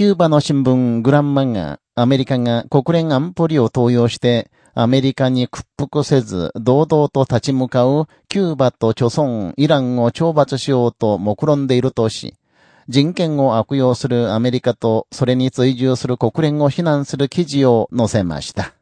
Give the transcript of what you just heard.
キューバの新聞グランマが、アメリカが国連安保理を登用して、アメリカに屈服せず、堂々と立ち向かう、キューバと貯村、イランを懲罰しようと目論んでいるとし、人権を悪用するアメリカと、それに追従する国連を非難する記事を載せました。